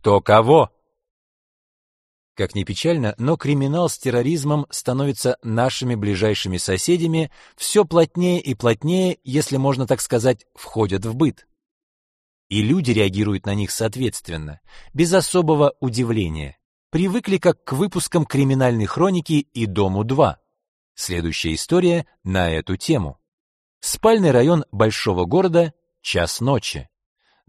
кто кого. Как ни печально, но криминал с терроризмом становятся нашими ближайшими соседями, все плотнее и плотнее, если можно так сказать, входят в быт. И люди реагируют на них соответственно, без особого удивления. Привыкли как к выпускам криминальной хроники и Дому-2. Следующая история на эту тему. Спальный район большого города, час ночи.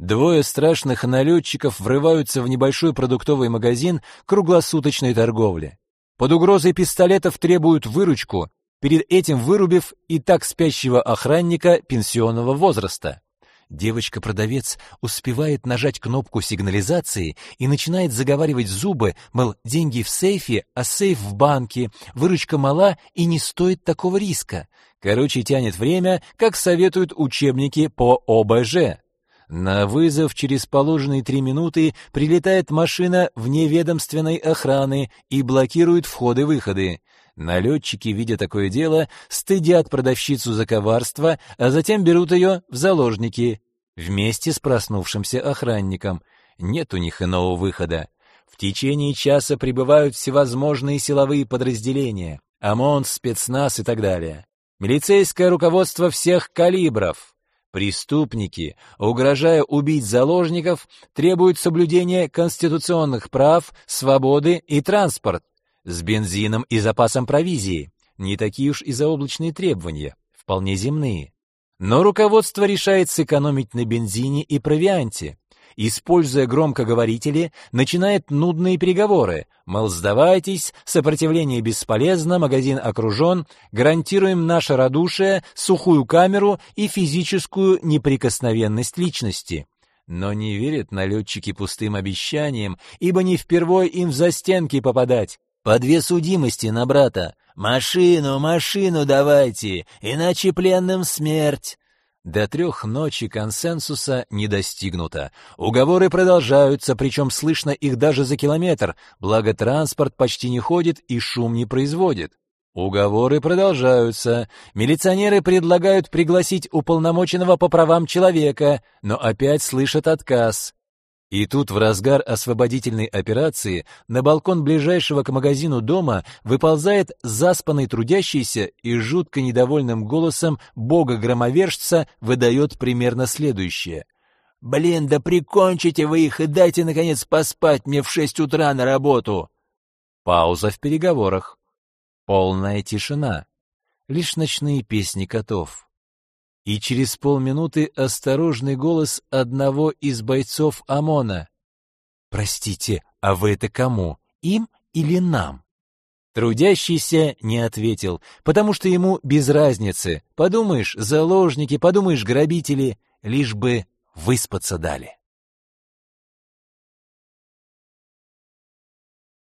Двое страшных налетчиков врываются в небольшой продуктовый магазин круглосуточной торговли. Под угрозой пистолетов требуют выручку, перед этим вырубив и так спящего охранника пенсионного возраста. Девочка-продавец успевает нажать кнопку сигнализации и начинает заговаривать зубы, мол, деньги в сейфе, а сейф в банке, выручка мала и не стоит такого риска. Короче, тянет время, как советуют учебники по ОБЖ. На вызов через положенные три минуты прилетает машина вневедомственной охраны и блокирует входы-выходы. Налетчики, видя такое дело, стыдят продавщицу за коварство, а затем берут ее в заложники вместе с проснувшимся охранником. Нет у них иного выхода. В течение часа прибывают всевозможные силовые подразделения, ОМОН, спецназ и так далее. Милицейское руководство всех калибров, Преступники, угрожая убить заложников, требуют соблюдения конституционных прав, свободы и транспорт с бензином и запасом провизии. Не такие уж и заоблачные требования, вполне земные. Но руководство решает сэкономить на бензине и провианте, используя громкоговорители, начинает нудные переговоры, мол, сдавайтесь, сопротивление бесполезно, магазин окружен, гарантируем наше радушие, сухую камеру и физическую неприкосновенность личности. Но не верят налетчики пустым обещаниям, ибо не впервой им в застенки попадать. По две судимости на брата. «Машину, машину давайте, иначе пленным смерть!» До трех ночи консенсуса не достигнуто. Уговоры продолжаются, причем слышно их даже за километр, благо транспорт почти не ходит и шум не производит. Уговоры продолжаются. Милиционеры предлагают пригласить уполномоченного по правам человека, но опять слышат отказ. И тут в разгар освободительной операции на балкон ближайшего к магазину дома выползает заспанный трудящийся и жутко недовольным голосом бога-громовержца выдает примерно следующее. «Блин, да прикончите вы их и дайте, наконец, поспать мне в шесть утра на работу!» Пауза в переговорах. Полная тишина. Лишь ночные песни котов и через полминуты осторожный голос одного из бойцов ОМОНа. «Простите, а вы это кому? Им или нам?» Трудящийся не ответил, потому что ему без разницы. Подумаешь, заложники, подумаешь, грабители, лишь бы выспаться дали.